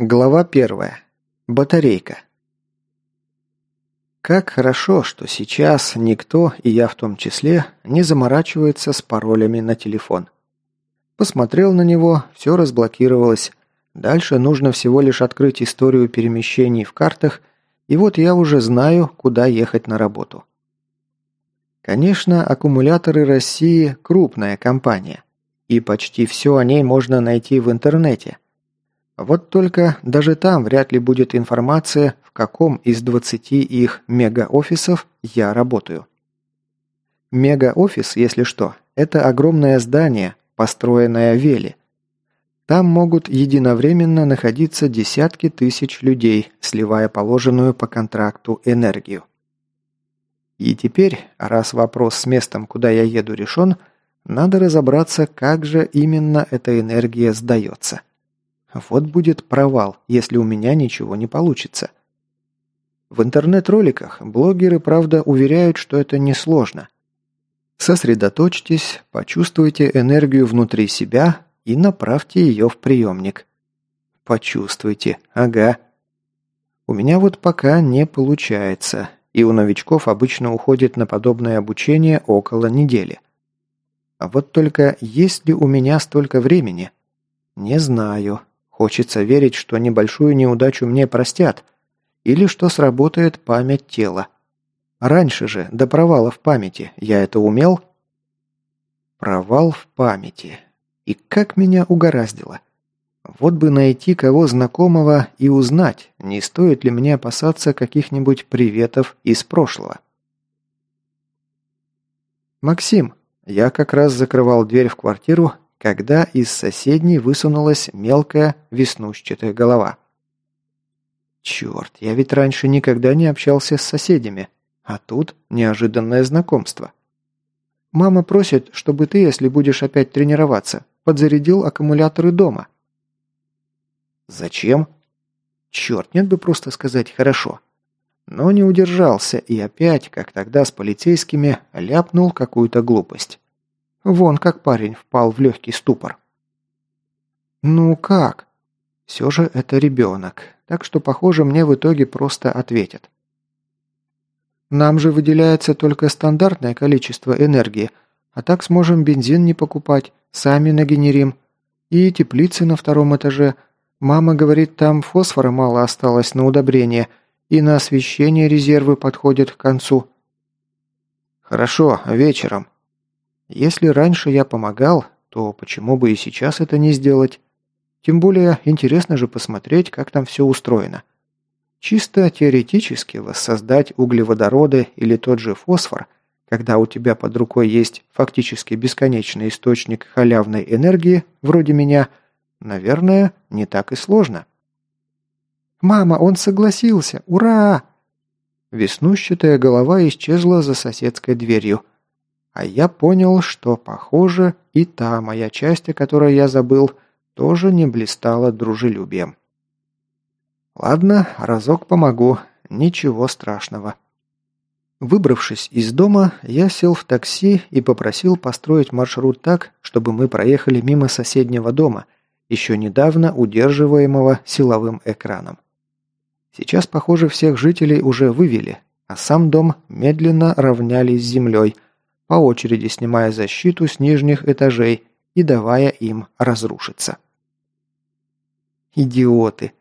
Глава первая. Батарейка. Как хорошо, что сейчас никто, и я в том числе, не заморачивается с паролями на телефон. Посмотрел на него, все разблокировалось. Дальше нужно всего лишь открыть историю перемещений в картах, и вот я уже знаю, куда ехать на работу. Конечно, аккумуляторы России – крупная компания, и почти все о ней можно найти в интернете – вот только даже там вряд ли будет информация, в каком из 20 их мега-офисов я работаю. Мега-офис, если что, это огромное здание, построенное Вели. Там могут единовременно находиться десятки тысяч людей, сливая положенную по контракту энергию. И теперь, раз вопрос с местом, куда я еду, решен, надо разобраться, как же именно эта энергия сдается. Вот будет провал, если у меня ничего не получится. В интернет-роликах блогеры, правда, уверяют, что это несложно. Сосредоточьтесь, почувствуйте энергию внутри себя и направьте ее в приемник. Почувствуйте, ага. У меня вот пока не получается, и у новичков обычно уходит на подобное обучение около недели. А вот только есть ли у меня столько времени? Не знаю. Хочется верить, что небольшую неудачу мне простят, или что сработает память тела. Раньше же, до провала в памяти, я это умел? Провал в памяти. И как меня угораздило. Вот бы найти кого знакомого и узнать, не стоит ли мне опасаться каких-нибудь приветов из прошлого. «Максим, я как раз закрывал дверь в квартиру, когда из соседней высунулась мелкая веснушчатая голова. Черт, я ведь раньше никогда не общался с соседями, а тут неожиданное знакомство. Мама просит, чтобы ты, если будешь опять тренироваться, подзарядил аккумуляторы дома. Зачем? Черт, нет бы просто сказать «хорошо». Но не удержался и опять, как тогда с полицейскими, ляпнул какую-то глупость. Вон как парень впал в легкий ступор. «Ну как?» Все же это ребенок, так что, похоже, мне в итоге просто ответят. Нам же выделяется только стандартное количество энергии, а так сможем бензин не покупать, сами нагенерим. И теплицы на втором этаже. Мама говорит, там фосфора мало осталось на удобрение, и на освещение резервы подходят к концу. Хорошо, вечером. Если раньше я помогал, то почему бы и сейчас это не сделать? Тем более интересно же посмотреть, как там все устроено. Чисто теоретически воссоздать углеводороды или тот же фосфор, когда у тебя под рукой есть фактически бесконечный источник халявной энергии, вроде меня, наверное, не так и сложно. «Мама, он согласился! Ура!» Веснущатая голова исчезла за соседской дверью – а я понял, что, похоже, и та моя часть, о которой я забыл, тоже не блистала дружелюбием. Ладно, разок помогу, ничего страшного. Выбравшись из дома, я сел в такси и попросил построить маршрут так, чтобы мы проехали мимо соседнего дома, еще недавно удерживаемого силовым экраном. Сейчас, похоже, всех жителей уже вывели, а сам дом медленно равняли с землей – по очереди снимая защиту с нижних этажей и давая им разрушиться. Идиоты!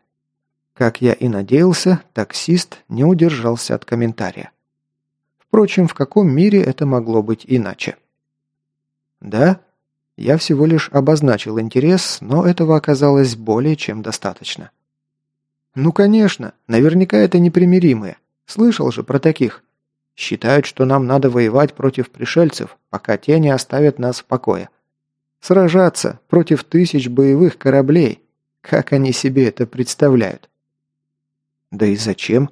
Как я и надеялся, таксист не удержался от комментария. Впрочем, в каком мире это могло быть иначе? Да, я всего лишь обозначил интерес, но этого оказалось более чем достаточно. Ну, конечно, наверняка это непримиримые. Слышал же про таких. Считают, что нам надо воевать против пришельцев, пока те не оставят нас в покое. Сражаться против тысяч боевых кораблей. Как они себе это представляют? Да и зачем?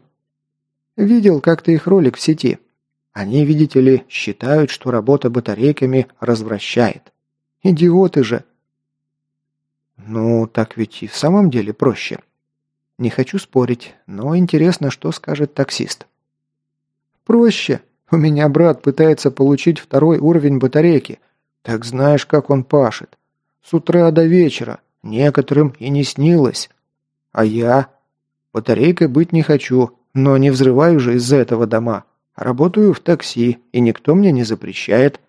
Видел как-то их ролик в сети. Они, видите ли, считают, что работа батарейками развращает. Идиоты же. Ну, так ведь и в самом деле проще. Не хочу спорить, но интересно, что скажет таксист. Проще. У меня брат пытается получить второй уровень батарейки. Так знаешь, как он пашет. С утра до вечера. Некоторым и не снилось. А я? Батарейкой быть не хочу, но не взрываю же из-за этого дома. Работаю в такси, и никто мне не запрещает.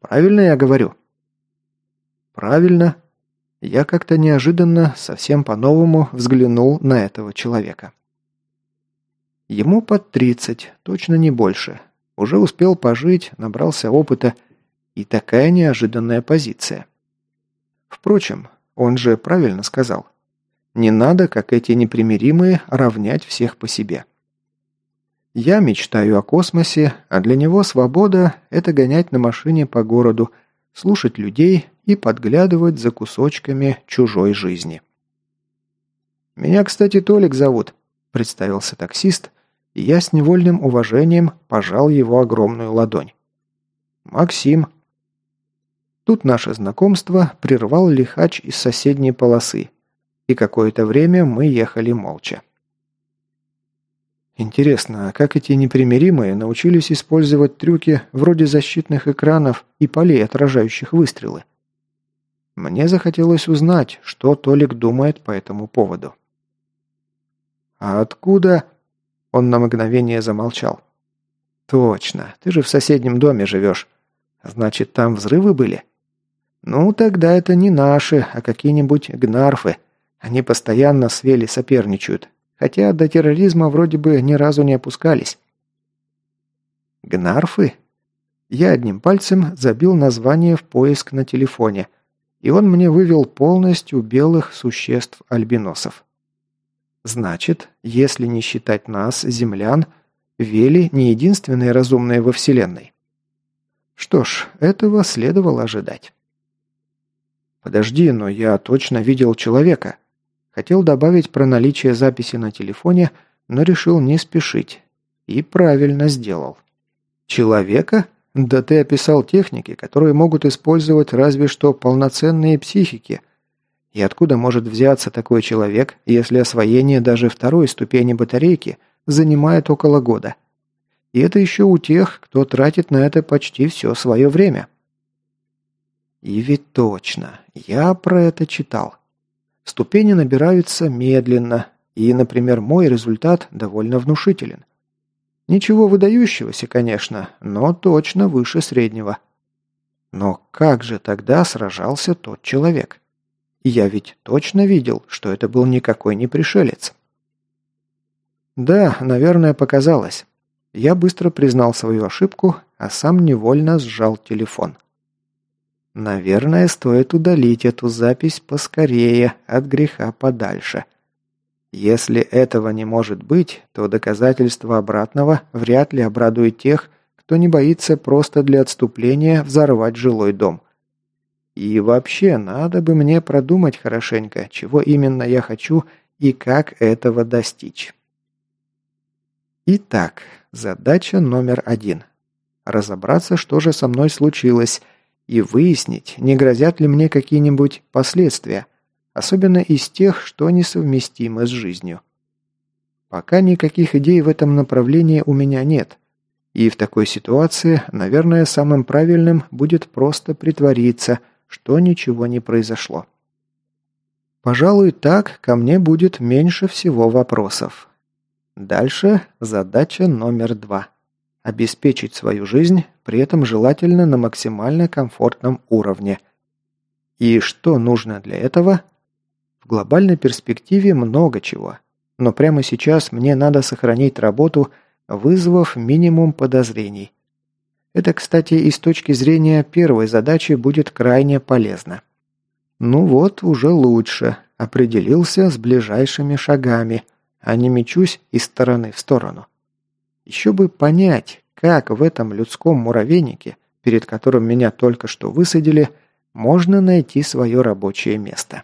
Правильно я говорю? Правильно. Я как-то неожиданно, совсем по-новому взглянул на этого человека. Ему под тридцать, точно не больше. Уже успел пожить, набрался опыта. И такая неожиданная позиция. Впрочем, он же правильно сказал. Не надо, как эти непримиримые, равнять всех по себе. Я мечтаю о космосе, а для него свобода – это гонять на машине по городу, слушать людей и подглядывать за кусочками чужой жизни. «Меня, кстати, Толик зовут», – представился таксист, я с невольным уважением пожал его огромную ладонь. «Максим». Тут наше знакомство прервал лихач из соседней полосы, и какое-то время мы ехали молча. Интересно, а как эти непримиримые научились использовать трюки вроде защитных экранов и полей, отражающих выстрелы? Мне захотелось узнать, что Толик думает по этому поводу. «А откуда?» Он на мгновение замолчал. «Точно, ты же в соседнем доме живешь. Значит, там взрывы были?» «Ну, тогда это не наши, а какие-нибудь гнарфы. Они постоянно с Вели соперничают, хотя до терроризма вроде бы ни разу не опускались». «Гнарфы?» Я одним пальцем забил название в поиск на телефоне, и он мне вывел полностью белых существ-альбиносов. Значит, если не считать нас, землян, Вели не единственные разумные во Вселенной. Что ж, этого следовало ожидать. «Подожди, но я точно видел человека». Хотел добавить про наличие записи на телефоне, но решил не спешить. И правильно сделал. «Человека? Да ты описал техники, которые могут использовать разве что полноценные психики, и откуда может взяться такой человек, если освоение даже второй ступени батарейки занимает около года? И это еще у тех, кто тратит на это почти все свое время. И ведь точно, я про это читал. Ступени набираются медленно, и, например, мой результат довольно внушителен. Ничего выдающегося, конечно, но точно выше среднего. Но как же тогда сражался тот человек? Я ведь точно видел, что это был никакой не пришелец. Да, наверное, показалось. Я быстро признал свою ошибку, а сам невольно сжал телефон. Наверное, стоит удалить эту запись поскорее, от греха подальше. Если этого не может быть, то доказательство обратного вряд ли обрадует тех, кто не боится просто для отступления взорвать жилой дом. И вообще, надо бы мне продумать хорошенько, чего именно я хочу и как этого достичь. Итак, задача номер один. Разобраться, что же со мной случилось, и выяснить, не грозят ли мне какие-нибудь последствия, особенно из тех, что несовместимы с жизнью. Пока никаких идей в этом направлении у меня нет. И в такой ситуации, наверное, самым правильным будет просто притвориться – что ничего не произошло. Пожалуй, так ко мне будет меньше всего вопросов. Дальше задача номер два. Обеспечить свою жизнь, при этом желательно на максимально комфортном уровне. И что нужно для этого? В глобальной перспективе много чего. Но прямо сейчас мне надо сохранить работу, вызвав минимум подозрений. Это, кстати, и с точки зрения первой задачи будет крайне полезно. Ну вот, уже лучше. Определился с ближайшими шагами, а не мечусь из стороны в сторону. Еще бы понять, как в этом людском муравейнике, перед которым меня только что высадили, можно найти свое рабочее место.